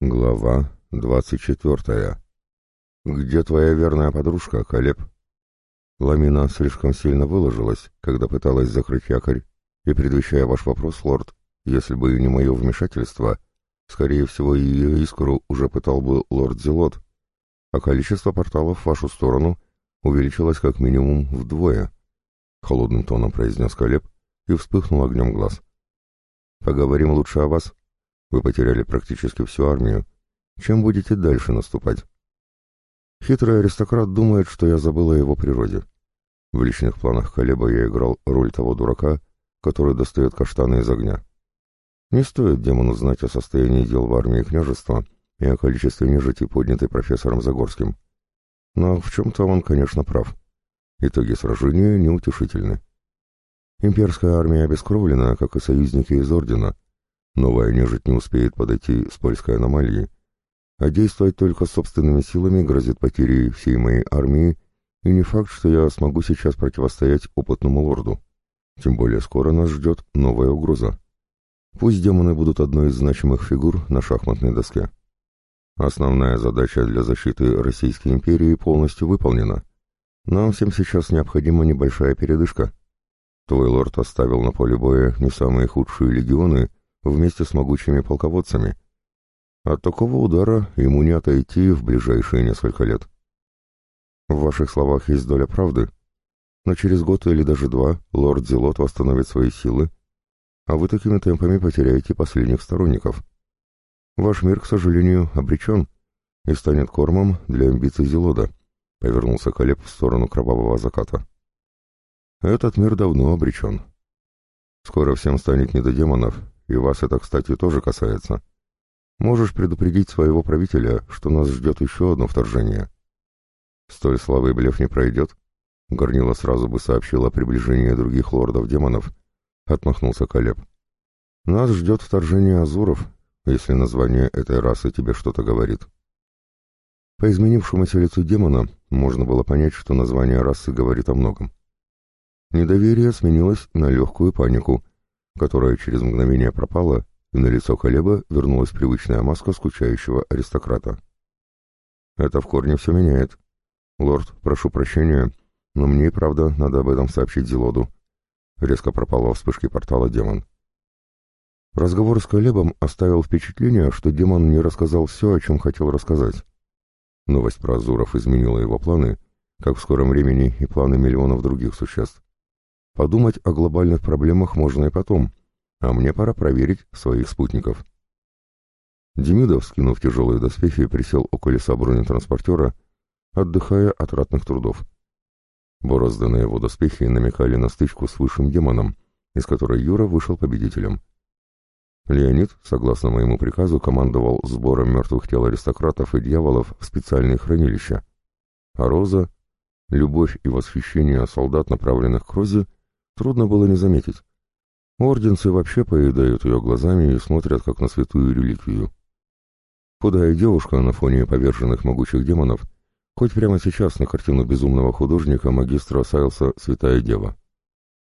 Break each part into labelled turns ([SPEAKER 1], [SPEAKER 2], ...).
[SPEAKER 1] Глава двадцать четвертая. «Где твоя верная подружка, Калеб?» Ламина слишком сильно выложилась, когда пыталась закрыть якорь, и, предвещая ваш вопрос, лорд, если бы не мое вмешательство, скорее всего, ее искру уже пытал бы лорд Зелот, а количество порталов в вашу сторону увеличилось как минимум вдвое, — холодным тоном произнес Калеб и вспыхнул огнем глаз. «Поговорим лучше о вас», вы потеряли практически всю армию. Чем будете дальше наступать? Хитрый аристократ думает, что я забыл о его природе. В личных планах Колеба я играл роль того дурака, который достает каштаны из огня. Не стоит демону знать о состоянии дел в армии княжества и о количестве нежити, поднятой профессором Загорским. Но в чем-то он, конечно, прав. Итоги сражения неутешительны. Имперская армия обескровлена, как и союзники из Ордена — Новая нежить не успеет подойти с польской аномалии, а действовать только собственными силами грозит потерей всей моей армии, и не факт, что я смогу сейчас противостоять опытному лорду. Тем более скоро нас ждет новая угроза. Пусть демоны будут одной из значимых фигур на шахматной доске. Основная задача для защиты Российской империи полностью выполнена. Нам всем сейчас необходима небольшая передышка. Твой лорд оставил на поле боя не самые худшие легионы, вместе с могучими полководцами. От такого удара ему не отойти в ближайшие несколько лет. В ваших словах есть доля правды, но через год или даже два лорд Зелот восстановит свои силы, а вы такими темпами потеряете последних сторонников. Ваш мир, к сожалению, обречен и станет кормом для амбиций Зелода, — повернулся Колеб в сторону кровавого заката. Этот мир давно обречен. Скоро всем станет не до демонов, и вас это, кстати, тоже касается. Можешь предупредить своего правителя, что нас ждет еще одно вторжение. Столь слабый блеф не пройдет. Горнила сразу бы сообщила о приближении других лордов-демонов. Отмахнулся Колеб. Нас ждет вторжение Азуров, если название этой расы тебе что-то говорит. По изменившемуся лицу демона можно было понять, что название расы говорит о многом. Недоверие сменилось на легкую панику, которая через мгновение пропала, и на лицо Колеба вернулась привычная маска скучающего аристократа. «Это в корне все меняет. Лорд, прошу прощения, но мне и правда надо об этом сообщить Зелоду». Резко пропал во вспышке портала демон. Разговор с Колебом оставил впечатление, что демон не рассказал все, о чем хотел рассказать. Новость про Азуров изменила его планы, как в скором времени и планы миллионов других существ. Подумать о глобальных проблемах можно и потом, а мне пора проверить своих спутников. Демидов, скинув тяжелые доспехи, присел у колеса бронетранспортера, отдыхая от ратных трудов. Борозды на его доспехи намекали на стычку с высшим демоном, из которой Юра вышел победителем. Леонид, согласно моему приказу, командовал сбором мертвых тел аристократов и дьяволов в специальные хранилища, а Роза — любовь и восхищение солдат, направленных к Розе, Трудно было не заметить. Орденцы вообще поедают ее глазами и смотрят, как на святую реликвию. Худая девушка на фоне поверженных могучих демонов, хоть прямо сейчас на картину безумного художника магистра Сайлса «Святая Дева».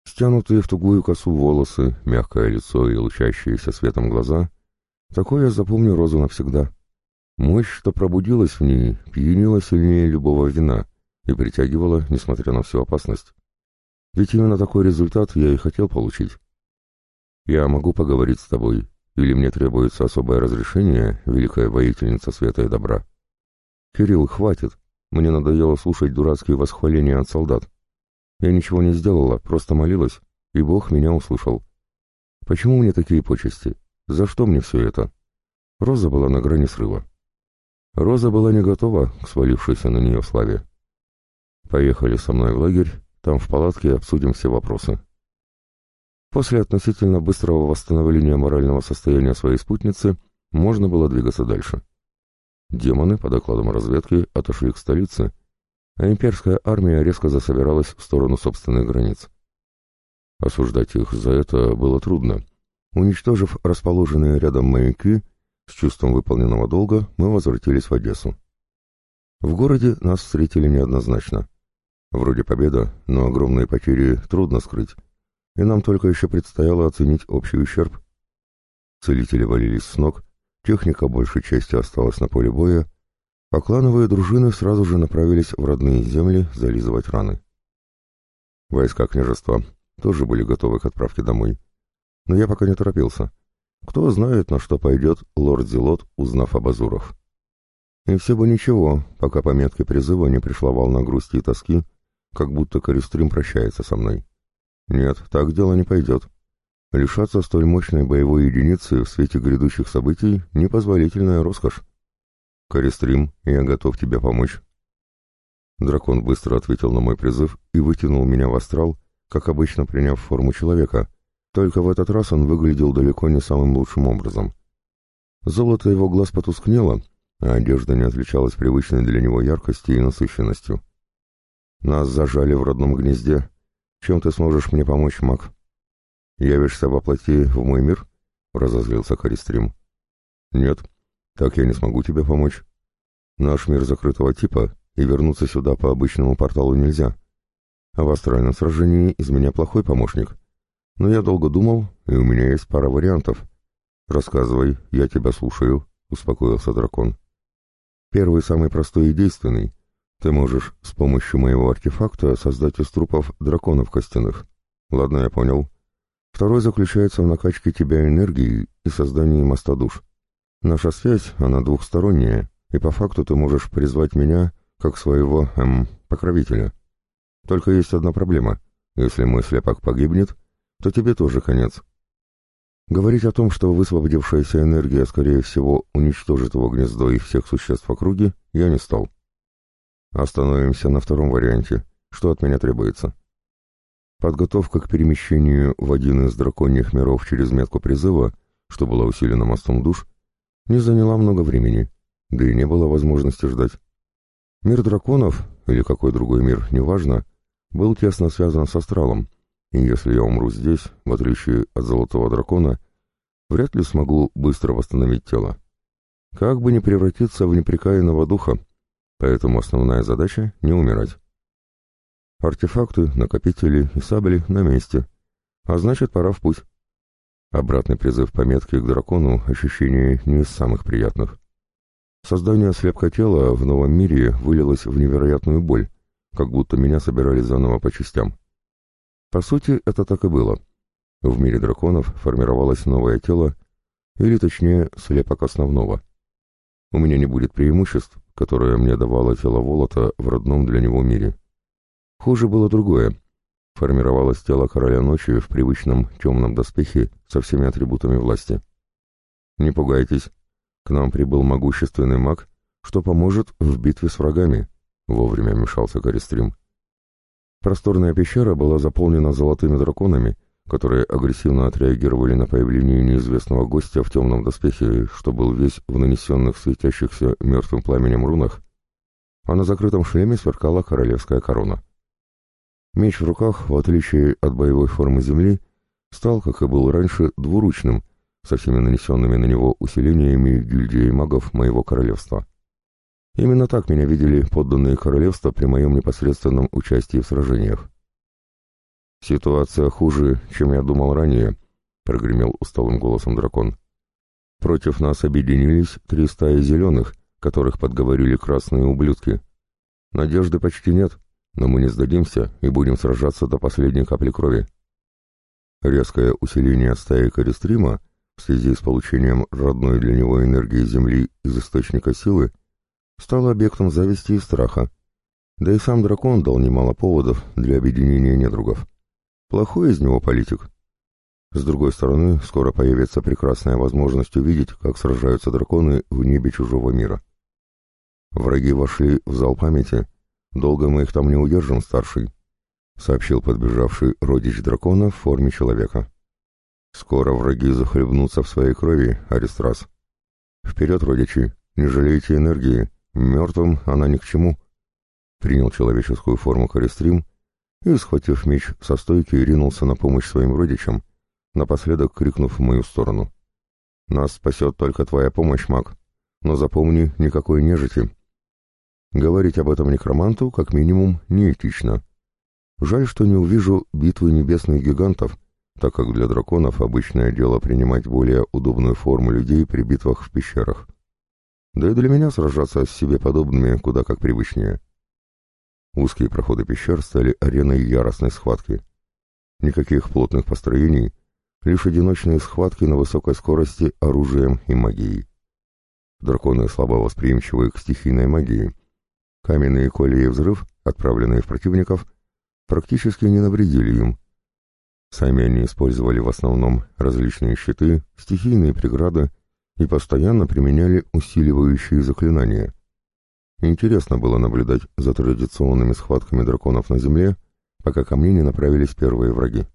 [SPEAKER 1] Стянутые в тугую косу волосы, мягкое лицо и лучащиеся светом глаза — такое я запомню Розу навсегда. Мощь, что пробудилась в ней, пьянила сильнее любого вина и притягивала, несмотря на всю опасность. Ведь именно такой результат я и хотел получить. Я могу поговорить с тобой, или мне требуется особое разрешение, великая воительница света и добра? Кирилл, хватит. Мне надоело слушать дурацкие восхваления от солдат. Я ничего не сделала, просто молилась, и Бог меня услышал. Почему мне такие почести? За что мне все это? Роза была на грани срыва. Роза была не готова к свалившейся на нее славе. Поехали со мной в лагерь, там в палатке обсудим все вопросы. После относительно быстрого восстановления морального состояния своей спутницы можно было двигаться дальше. Демоны, по докладам разведки, отошли к столице, а имперская армия резко засобиралась в сторону собственных границ. Осуждать их за это было трудно. Уничтожив расположенные рядом маяки, с чувством выполненного долга мы возвратились в Одессу. В городе нас встретили неоднозначно. Вроде победа, но огромные потери трудно скрыть, и нам только еще предстояло оценить общий ущерб. Целители валились с ног, Техника большей части осталась на поле боя, а клановые дружины сразу же направились в родные земли зализывать раны. Войска княжества тоже были готовы к отправке домой. Но я пока не торопился. Кто знает, на что пойдет лорд Зелот, узнав об Азурах. И все бы ничего, пока по метке призыва не пришла волна грусти и тоски, как будто Користрим прощается со мной. Нет, так дело не пойдет. Лишаться столь мощной боевой единицы в свете грядущих событий — непозволительная роскошь. Користрим, я готов тебе помочь. Дракон быстро ответил на мой призыв и вытянул меня в астрал, как обычно приняв форму человека, только в этот раз он выглядел далеко не самым лучшим образом. Золото его глаз потускнело, а одежда не отличалась привычной для него яркостью и насыщенностью. «Нас зажали в родном гнезде. Чем ты сможешь мне помочь, маг?» «Явишься во плоти в мой мир?» — разозлился Харистрим. «Нет, так я не смогу тебе помочь. Наш мир закрытого типа, и вернуться сюда по обычному порталу нельзя. А в астральном сражении из меня плохой помощник. Но я долго думал, и у меня есть пара вариантов. Рассказывай, я тебя слушаю», — успокоился дракон. Первый самый простой и действенный. Ты можешь с помощью моего артефакта создать из трупов драконов костяных. Ладно, я понял. Второй заключается в накачке тебя энергией и создании моста душ. Наша связь, она двухсторонняя, и по факту ты можешь призвать меня как своего, эм, покровителя. Только есть одна проблема. Если мой слепак погибнет, то тебе тоже конец. Говорить о том, что высвободившаяся энергия, скорее всего, уничтожит его гнездо и всех существ в округе, я не стал. Остановимся на втором варианте. Что от меня требуется? Подготовка к перемещению в один из драконьих миров через метку призыва, что была усилена мостом душ, не заняла много времени, да и не было возможности ждать. Мир драконов, или какой другой мир, неважно, был тесно связан с астралом, и если я умру здесь, в отличие от золотого дракона, вряд ли смогу быстро восстановить тело. Как бы не превратиться в неприкаянного духа, поэтому основная задача — не умирать. Артефакты, накопители и сабли на месте. А значит, пора в путь. Обратный призыв пометки к дракону ощущение не из самых приятных. Создание слепка тела в новом мире вылилось в невероятную боль, как будто меня собирали заново по частям. По сути, это так и было. В мире драконов формировалось новое тело, или точнее, слепок основного. У меня не будет преимуществ, которые мне давало тело Волота в родном для него мире. Хуже было другое. Формировалось тело короля ночи в привычном темном доспехе со всеми атрибутами власти. Не пугайтесь, к нам прибыл могущественный маг, что поможет в битве с врагами, вовремя вмешался Користрим. Просторная пещера была заполнена золотыми драконами, которые агрессивно отреагировали на появление неизвестного гостя в темном доспехе, что был весь в нанесенных светящихся мертвым пламенем рунах, а на закрытом шлеме сверкала королевская корона. Меч в руках, в отличие от боевой формы земли, стал, как и был раньше, двуручным, со всеми нанесенными на него усилениями гильдии магов моего королевства. Именно так меня видели подданные королевства при моем непосредственном участии в сражениях. «Ситуация хуже, чем я думал ранее», — прогремел усталым голосом дракон. «Против нас объединились три стаи зеленых, которых подговорили красные ублюдки. Надежды почти нет, но мы не сдадимся и будем сражаться до последней капли крови». Резкое усиление стаи Користрима в связи с получением родной для него энергии Земли из источника силы — стал объектом зависти и страха. Да и сам дракон дал немало поводов для объединения недругов. Плохой из него политик. С другой стороны, скоро появится прекрасная возможность увидеть, как сражаются драконы в небе чужого мира. Враги вошли в зал памяти. Долго мы их там не удержим, старший, — сообщил подбежавший родич дракона в форме человека. Скоро враги захлебнутся в своей крови, Аристрас. Вперед, родичи, не жалейте энергии, Мертвым она ни к чему. Принял человеческую форму Користрим и, схватив меч со стойки, ринулся на помощь своим родичам, напоследок крикнув в мою сторону. «Нас спасет только твоя помощь, маг, но запомни, никакой нежити». Говорить об этом некроманту, как минимум, неэтично. Жаль, что не увижу битвы небесных гигантов, так как для драконов обычное дело принимать более удобную форму людей при битвах в пещерах. Да и для меня сражаться с себе подобными куда как привычнее. Узкие проходы пещер стали ареной яростной схватки. Никаких плотных построений, лишь одиночные схватки на высокой скорости оружием и магией. Драконы слабо восприимчивы к стихийной магии. Каменные колеи и взрыв, отправленные в противников, практически не навредили им. Сами они использовали в основном различные щиты, стихийные преграды и постоянно применяли усиливающие заклинания. Интересно было наблюдать за традиционными схватками драконов на земле, пока ко мне не направились первые враги.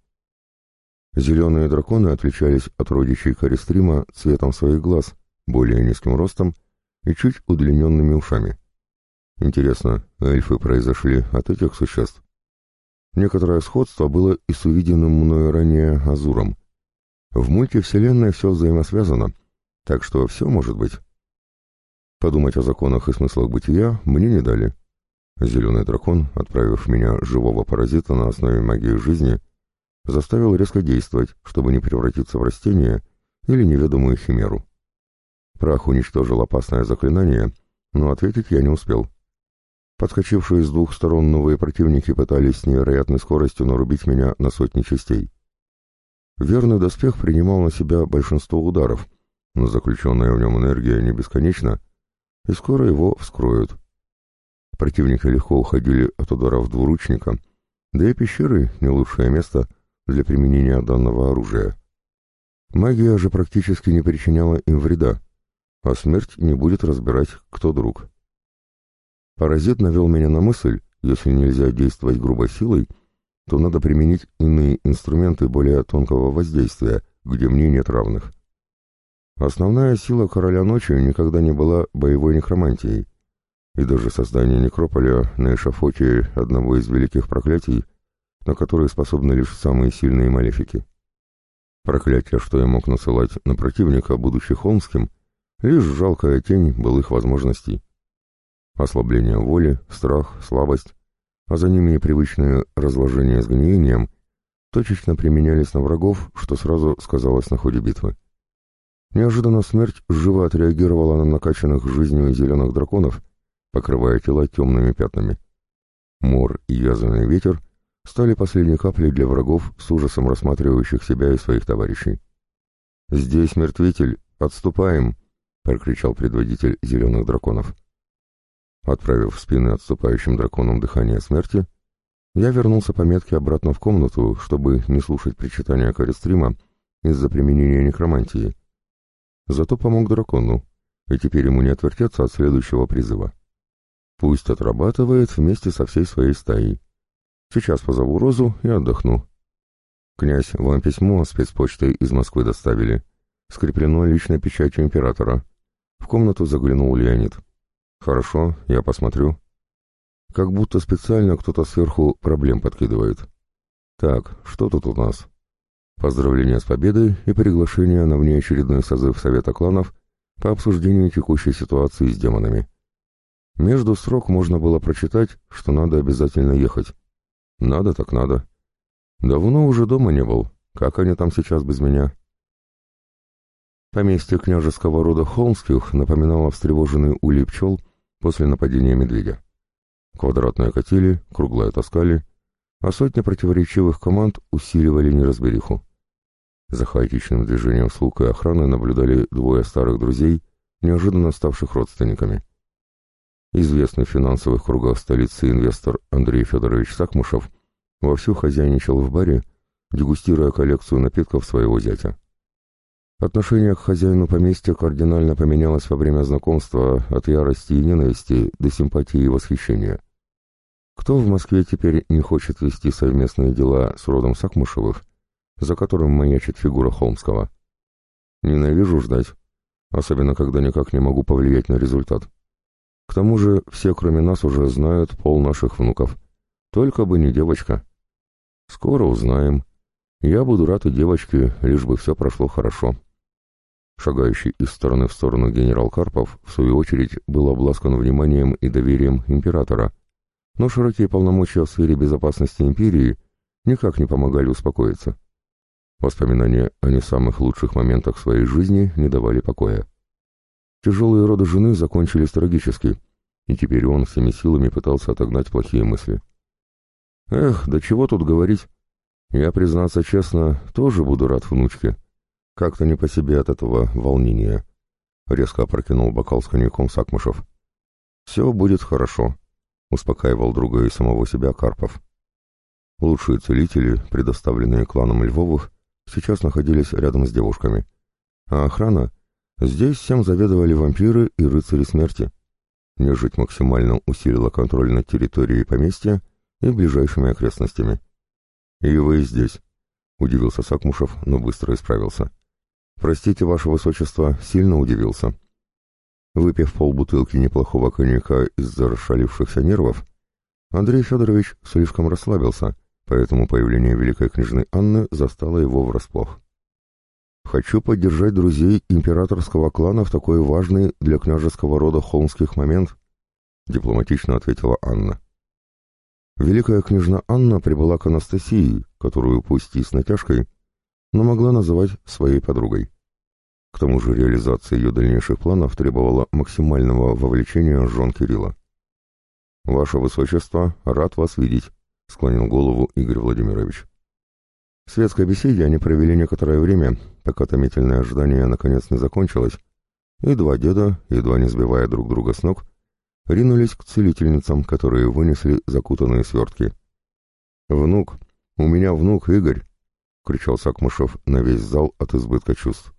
[SPEAKER 1] Зеленые драконы отличались от родичей Харистрима цветом своих глаз, более низким ростом и чуть удлиненными ушами. Интересно, эльфы произошли от этих существ? Некоторое сходство было и с увиденным мною ранее Азуром. В мультивселенной все взаимосвязано, так что все может быть. Подумать о законах и смыслах бытия мне не дали. Зеленый дракон, отправив меня живого паразита на основе магии жизни, заставил резко действовать, чтобы не превратиться в растение или неведомую химеру. Прах уничтожил опасное заклинание, но ответить я не успел. Подскочившие с двух сторон новые противники пытались с невероятной скоростью нарубить меня на сотни частей. Верный доспех принимал на себя большинство ударов, но заключенная в нем энергия не бесконечна, и скоро его вскроют. Противники легко уходили от ударов двуручника, да и пещеры — не лучшее место для применения данного оружия. Магия же практически не причиняла им вреда, а смерть не будет разбирать, кто друг. Паразит навел меня на мысль, если нельзя действовать грубой силой, то надо применить иные инструменты более тонкого воздействия, где мне нет равных. Основная сила Короля Ночи никогда не была боевой некромантией, и даже создание некрополя на эшафоте одного из великих проклятий, на которые способны лишь самые сильные малефики. Проклятие, что я мог насылать на противника, будучи холмским, Лишь жалкая тень былых возможностей. Ослабление воли, страх, слабость, а за ними и привычное разложение с гниением точечно применялись на врагов, что сразу сказалось на ходе битвы. Неожиданно смерть живо отреагировала на накачанных жизнью зеленых драконов, покрывая тела темными пятнами. Мор и язвенный ветер стали последней каплей для врагов, с ужасом рассматривающих себя и своих товарищей. «Здесь мертвитель! Отступаем!» — прокричал предводитель зеленых драконов. Отправив в спины отступающим драконам дыхание смерти, я вернулся по метке обратно в комнату, чтобы не слушать причитания Користрима из-за применения некромантии. Зато помог дракону, и теперь ему не отвертеться от следующего призыва. Пусть отрабатывает вместе со всей своей стаей. Сейчас позову Розу и отдохну. Князь, вам письмо спецпочтой из Москвы доставили. Скреплено личной печатью императора. В комнату заглянул Леонид. «Хорошо, я посмотрю». Как будто специально кто-то сверху проблем подкидывает. Так, что тут у нас? Поздравления с победой и приглашение на внеочередной созыв Совета кланов по обсуждению текущей ситуации с демонами. Между строк можно было прочитать, что надо обязательно ехать. Надо так надо. Давно уже дома не был. Как они там сейчас без меня? Поместье княжеского рода Холмских напоминало встревоженный улей пчел после нападения медведя. Квадратные катили, круглые таскали, а сотни противоречивых команд усиливали неразбериху. За хаотичным движением слуг и охраны наблюдали двое старых друзей, неожиданно ставших родственниками. Известный в финансовых кругах столицы инвестор Андрей Федорович Сакмушев вовсю хозяйничал в баре, дегустируя коллекцию напитков своего зятя. Отношение к хозяину поместья кардинально поменялось во время знакомства от ярости и ненависти до симпатии и восхищения. Кто в Москве теперь не хочет вести совместные дела с родом Сакмушевых, за которым маячит фигура Холмского? Ненавижу ждать, особенно когда никак не могу повлиять на результат. К тому же все, кроме нас, уже знают пол наших внуков. Только бы не девочка. Скоро узнаем. Я буду рад и девочке, лишь бы все прошло хорошо. Шагающий из стороны в сторону генерал Карпов, в свою очередь, был обласкан вниманием и доверием императора, но широкие полномочия в сфере безопасности империи никак не помогали успокоиться. Воспоминания о не самых лучших моментах своей жизни не давали покоя. Тяжелые роды жены закончились трагически, и теперь он всеми силами пытался отогнать плохие мысли. Эх, да чего тут говорить. Я, признаться честно, тоже буду рад внучке. Как-то не по себе от этого волнения. Резко опрокинул бокал с коньяком Сакмышев. «Все будет хорошо», — успокаивал друга и самого себя Карпов. Лучшие целители, предоставленные кланом Львовых, сейчас находились рядом с девушками. А охрана? Здесь всем заведовали вампиры и рыцари смерти. Нежить максимально усилила контроль над территорией поместья и ближайшими окрестностями. «И вы здесь», — удивился Сакмушев, но быстро исправился. «Простите, ваше высочество, сильно удивился». Выпив полбутылки неплохого коньяка из-за расшалившихся нервов, Андрей Федорович слишком расслабился, поэтому появление великой княжны Анны застало его врасплох. «Хочу поддержать друзей императорского клана в такой важный для княжеского рода холмских момент», — дипломатично ответила Анна. Великая княжна Анна прибыла к Анастасии, которую пусть и с натяжкой, но могла называть своей подругой. К тому же реализация ее дальнейших планов требовала максимального вовлечения жен Кирилла. «Ваше Высочество, рад вас видеть», — склонил голову Игорь Владимирович. В светской беседе они провели некоторое время, пока томительное ожидание наконец не закончилось, и два деда, едва не сбивая друг друга с ног, ринулись к целительницам, которые вынесли закутанные свертки. «Внук! У меня внук Игорь!» — кричал Сакмышев на весь зал от избытка чувств.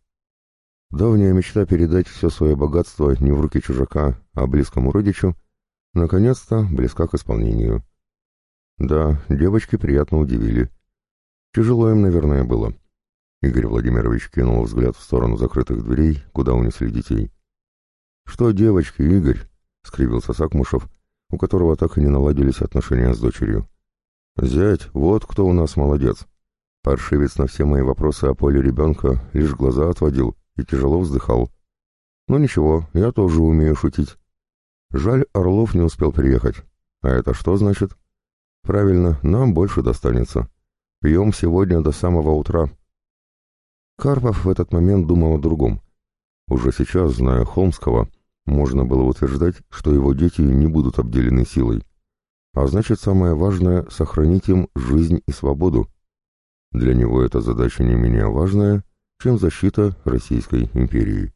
[SPEAKER 1] Давняя мечта передать все свое богатство не в руки чужака, а близкому родичу, наконец-то близка к исполнению. Да, девочки приятно удивили. Тяжело им, наверное, было. Игорь Владимирович кинул взгляд в сторону закрытых дверей, куда унесли детей. «Что, девочки, Игорь?» — скривился Сакмушев, у которого так и не наладились отношения с дочерью. «Зять, вот кто у нас молодец. Паршивец на все мои вопросы о поле ребенка лишь глаза отводил и тяжело вздыхал. Ну ничего, я тоже умею шутить. Жаль, Орлов не успел приехать. А это что значит? Правильно, нам больше достанется. Пьем сегодня до самого утра». Карпов в этот момент думал о другом. Уже сейчас, зная Холмского, — можно было утверждать, что его дети не будут обделены силой. А значит, самое важное — сохранить им жизнь и свободу. Для него эта задача не менее важная, чем защита Российской империи.